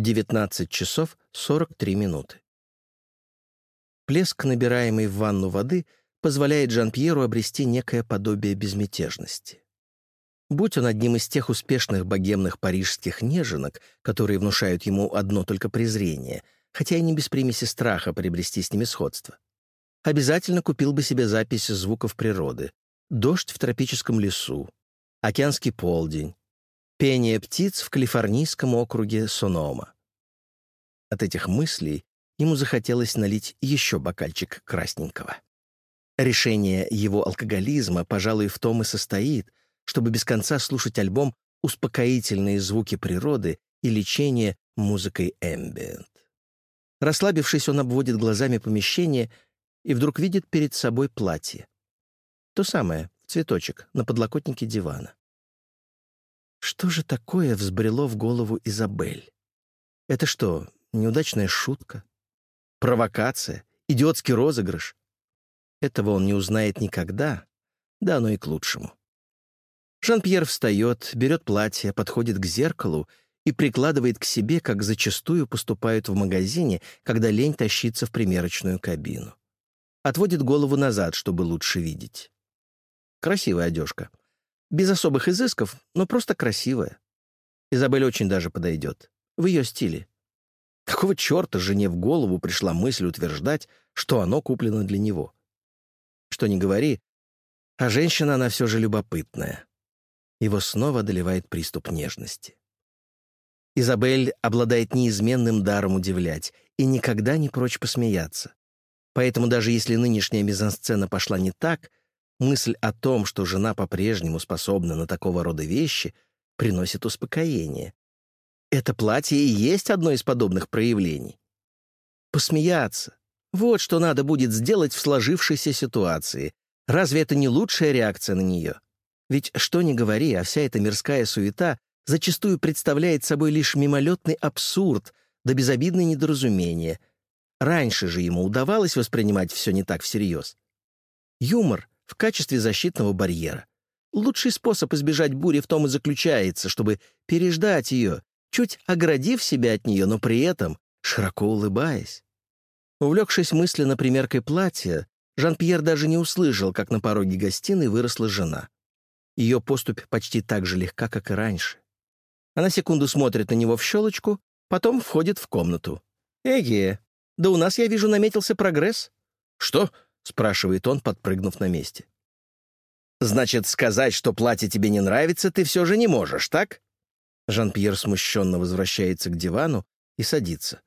19 часов 43 минуты. Плеск, набираемый в ванну воды, позволяет Жан-Пьеру обрести некое подобие безмятежности. Будь он одним из тех успешных богемных парижских неженок, которые внушают ему одно только презрение, хотя и не без примеси страха приобрести с ними сходство, обязательно купил бы себе запись звуков природы, дождь в тропическом лесу, океанский полдень, пение птиц в калифорнийском округе Сонома. От этих мыслей ему захотелось налить еще бокальчик красненького. Решение его алкоголизма, пожалуй, в том и состоит, чтобы без конца слушать альбом «Успокоительные звуки природы» и лечение музыкой эмбиент. Расслабившись, он обводит глазами помещение и вдруг видит перед собой платье. То самое, в цветочек, на подлокотнике дивана. Что же такое взбрело в голову Изабель? Это что, неудачная шутка? Провокация? Идиотский розыгрыш? Этого он не узнает никогда, да оно и к лучшему. Жан-Пьер встает, берет платье, подходит к зеркалу и прикладывает к себе, как зачастую поступают в магазине, когда лень тащится в примерочную кабину. Отводит голову назад, чтобы лучше видеть. Красивая одежка. Без особых изысков, но просто красивая. Изабель очень даже подойдет. В ее стиле. Какого черта жене в голову пришла мысль утверждать, что оно куплено для него? Что ни говори, а женщина она все же любопытная. Его снова одолевает приступ нежности. Изабель обладает неизменным даром удивлять и никогда не прочь посмеяться. Поэтому даже если нынешняя мизансцена пошла не так, мысль о том, что жена по-прежнему способна на такого рода вещи, приносит успокоение. Это платье и есть одно из подобных проявлений. Посмеяться. Вот что надо будет сделать в сложившейся ситуации. Разве это не лучшая реакция на нее? Ведь что ни говори, а вся эта мирская суета зачастую представляет собой лишь мимолетный абсурд да безобидное недоразумение. Раньше же ему удавалось воспринимать все не так всерьез. Юмор в качестве защитного барьера. Лучший способ избежать бури в том и заключается, чтобы переждать ее, чуть оградив себя от нее, но при этом широко улыбаясь. Увлекшись мысленно примеркой платья, Жан-Пьер даже не услышал, как на пороге гостиной выросла жена. Ее поступь почти так же легка, как и раньше. Она секунду смотрит на него в щелочку, потом входит в комнату. «Эге, да у нас, я вижу, наметился прогресс». «Что?» — спрашивает он, подпрыгнув на месте. «Значит, сказать, что платье тебе не нравится, ты все же не можешь, так?» Жан-Пьер смущенно возвращается к дивану и садится.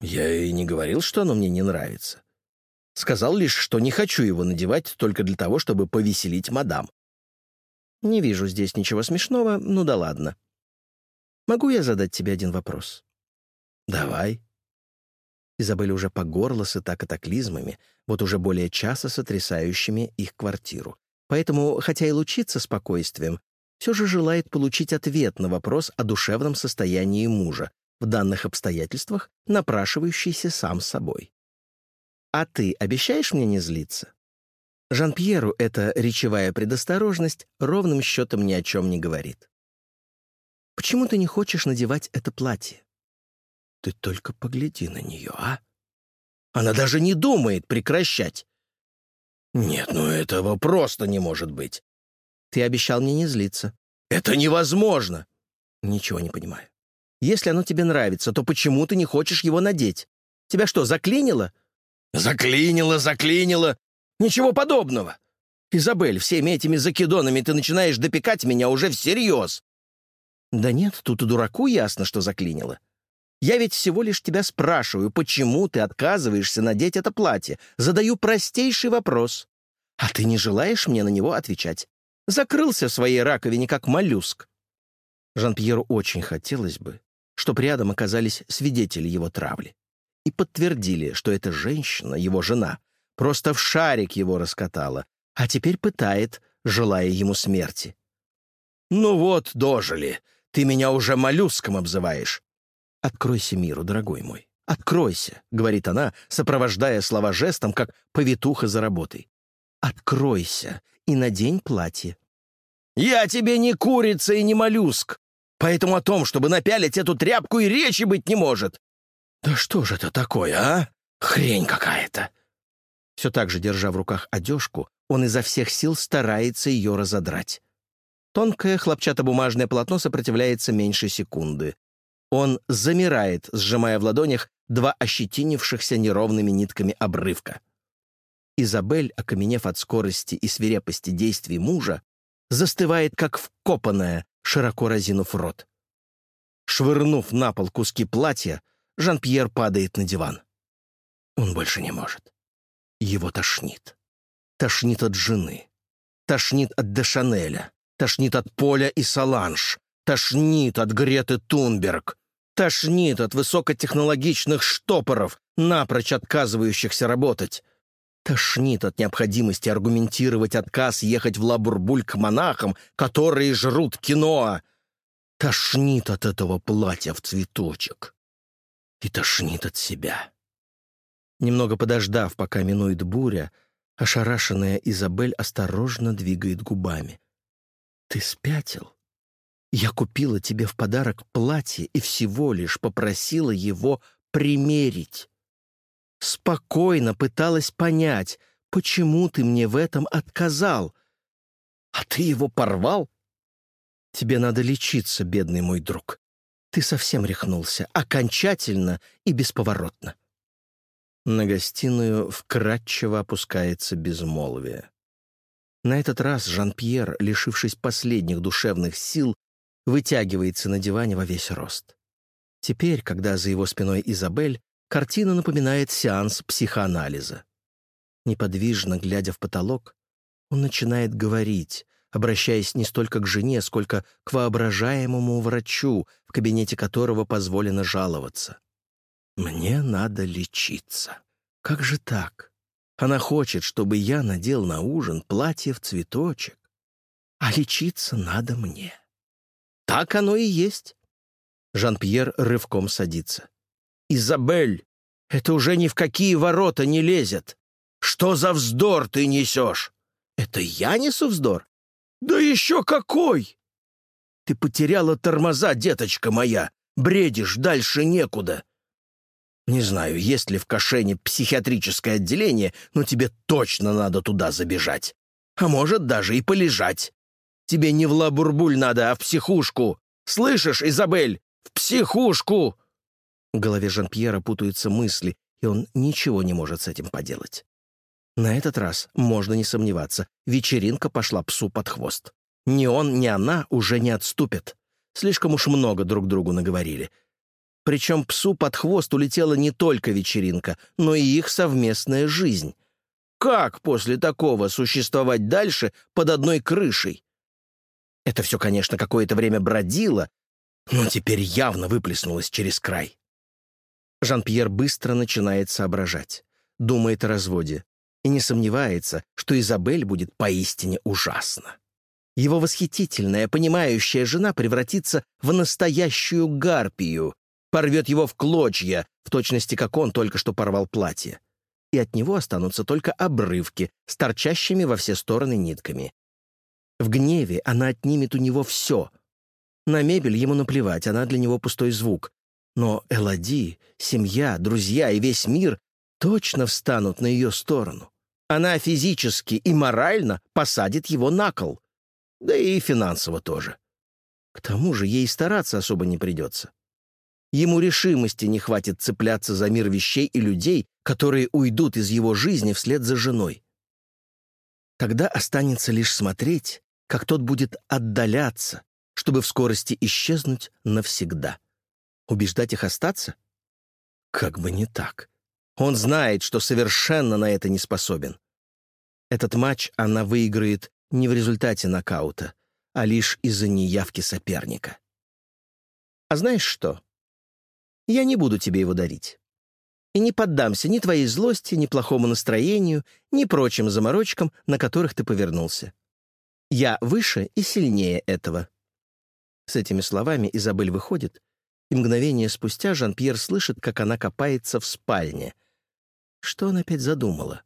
«Я и не говорил, что оно мне не нравится. Сказал лишь, что не хочу его надевать только для того, чтобы повеселить мадам. Не вижу здесь ничего смешного, ну да ладно. Могу я задать тебе один вопрос? Давай. Изабель уже по горло сыта катаклизмами, вот уже более часа сотрясающими их квартиру. Поэтому, хотя и лучится спокойствием, все же желает получить ответ на вопрос о душевном состоянии мужа, в данных обстоятельствах напрашивающийся сам собой. «А ты обещаешь мне не злиться?» Жан-Пьеру эта речевая предосторожность ровным счетом ни о чем не говорит. «Почему ты не хочешь надевать это платье?» «Ты только погляди на нее, а? Она даже не думает прекращать!» «Нет, ну этого просто не может быть!» «Ты обещал мне не злиться». «Это невозможно!» «Ничего не понимаю. Если оно тебе нравится, то почему ты не хочешь его надеть? Тебя что, заклинило?» «Заклинило, заклинило! Ничего подобного. Изабель, всеми этими закидонами ты начинаешь допекать меня уже всерьез. Да нет, тут и дураку ясно, что заклинило. Я ведь всего лишь тебя спрашиваю, почему ты отказываешься надеть это платье. Задаю простейший вопрос. А ты не желаешь мне на него отвечать. Закрылся в своей раковине, как моллюск. Жан-Пьеру очень хотелось бы, чтобы рядом оказались свидетели его травли и подтвердили, что эта женщина, его жена, Просто в шарик его раскатала, а теперь пытает, желая ему смерти. «Ну вот, дожили. Ты меня уже моллюском обзываешь». «Откройся миру, дорогой мой. Откройся», — говорит она, сопровождая слова жестом, как повитуха за работой. «Откройся и надень платье». «Я тебе не курица и не моллюск. Поэтому о том, чтобы напялить эту тряпку, и речи быть не может. Да что же это такое, а? Хрень какая-то. Все так же, держа в руках одежку, он изо всех сил старается ее разодрать. Тонкое хлопчатобумажное полотно сопротивляется меньше секунды. Он замирает, сжимая в ладонях два ощетинившихся неровными нитками обрывка. Изабель, окаменев от скорости и свирепости действий мужа, застывает, как вкопанная, широко разинув рот. Швырнув на пол куски платья, Жан-Пьер падает на диван. Он больше не может. Его тошнит. Тошнит от жены. Тошнит от Дешанеля. Тошнит от Поля и Саланж. Тошнит от Греты Тунберг. Тошнит от высокотехнологичных штопоров, напрочь отказывающихся работать. Тошнит от необходимости аргументировать отказ ехать в Лабурбуль к монахам, которые жрут киноа. Тошнит от этого платья в цветочек. И тошнит от себя. Немного подождав, пока минует буря, ошарашенная Изабель осторожно двигает губами. «Ты спятил? Я купила тебе в подарок платье и всего лишь попросила его примерить. Спокойно пыталась понять, почему ты мне в этом отказал. А ты его порвал? Тебе надо лечиться, бедный мой друг. Ты совсем рехнулся, окончательно и бесповоротно. На гостиную вкратчиво опускается безмолвие. На этот раз Жан-Пьер, лишившись последних душевных сил, вытягивается на диване во весь рост. Теперь, когда за его спиной Изабель, картина напоминает сеанс психоанализа. Неподвижно глядя в потолок, он начинает говорить, обращаясь не столько к жене, сколько к воображаемому врачу, в кабинете которого позволено жаловаться. Мне надо лечиться. Как же так? Она хочет, чтобы я надел на ужин платье в цветочек. А лечиться надо мне. Так оно и есть. Жан-Пьер рывком садится. «Изабель, это уже ни в какие ворота не лезет. Что за вздор ты несешь?» «Это я несу вздор?» «Да еще какой!» «Ты потеряла тормоза, деточка моя. Бредишь, дальше некуда. Не знаю, есть ли в Кашене психиатрическое отделение, но тебе точно надо туда забежать. А может, даже и полежать. Тебе не в лабурбуль надо, а в психушку. Слышишь, Изабель? В психушку!» В голове Жан-Пьера путаются мысли, и он ничего не может с этим поделать. На этот раз, можно не сомневаться, вечеринка пошла псу под хвост. Ни он, ни она уже не отступят. Слишком уж много друг другу наговорили — причем псу под хвост улетела не только вечеринка, но и их совместная жизнь. Как после такого существовать дальше под одной крышей? Это все, конечно, какое-то время бродило, но теперь явно выплеснулось через край. Жан-Пьер быстро начинает соображать, думает о разводе и не сомневается, что Изабель будет поистине ужасна. Его восхитительная, понимающая жена превратится в настоящую гарпию, порвет его в клочья, в точности как он только что порвал платье. И от него останутся только обрывки с торчащими во все стороны нитками. В гневе она отнимет у него все. На мебель ему наплевать, она для него пустой звук. Но Элоди, семья, друзья и весь мир точно встанут на ее сторону. Она физически и морально посадит его на кол. Да и финансово тоже. К тому же ей стараться особо не придется. Ему решимости не хватит цепляться за мир вещей и людей, которые уйдут из его жизни вслед за женой. Тогда останется лишь смотреть, как тот будет отдаляться, чтобы в скорости исчезнуть навсегда. Убеждать их остаться? Как бы не так. Он знает, что совершенно на это не способен. Этот матч она выиграет не в результате нокаута, а лишь из-за неявки соперника. А знаешь что? Я не буду тебе его дарить. И не поддамся ни твоей злости, ни плохому настроению, ни прочим заморочкам, на которых ты повернулся. Я выше и сильнее этого». С этими словами Изабель выходит, и мгновение спустя Жан-Пьер слышит, как она копается в спальне. Что она опять задумала?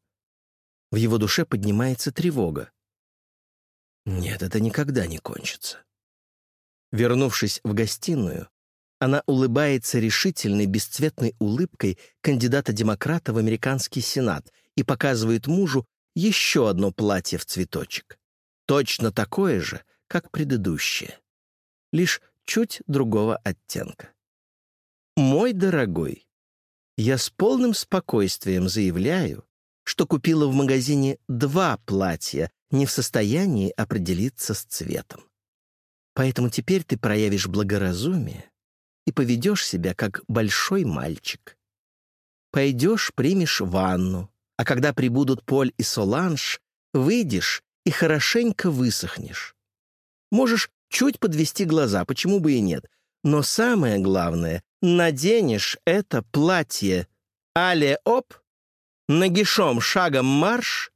В его душе поднимается тревога. Нет, это никогда не кончится. Вернувшись в гостиную, она улыбается решительной, бесцветной улыбкой кандидата-демократа в американский сенат и показывает мужу еще одно платье в цветочек. Точно такое же, как предыдущее. Лишь чуть другого оттенка. «Мой дорогой, я с полным спокойствием заявляю, что купила в магазине два платья, не в состоянии определиться с цветом. Поэтому теперь ты проявишь благоразумие и поведешь себя как большой мальчик. Пойдешь, примешь ванну, а когда прибудут Поль и Соланж, выйдешь и хорошенько высохнешь. Можешь чуть подвести глаза, почему бы и нет. Но самое главное, наденешь это платье. Але оп, нагишом шагом марш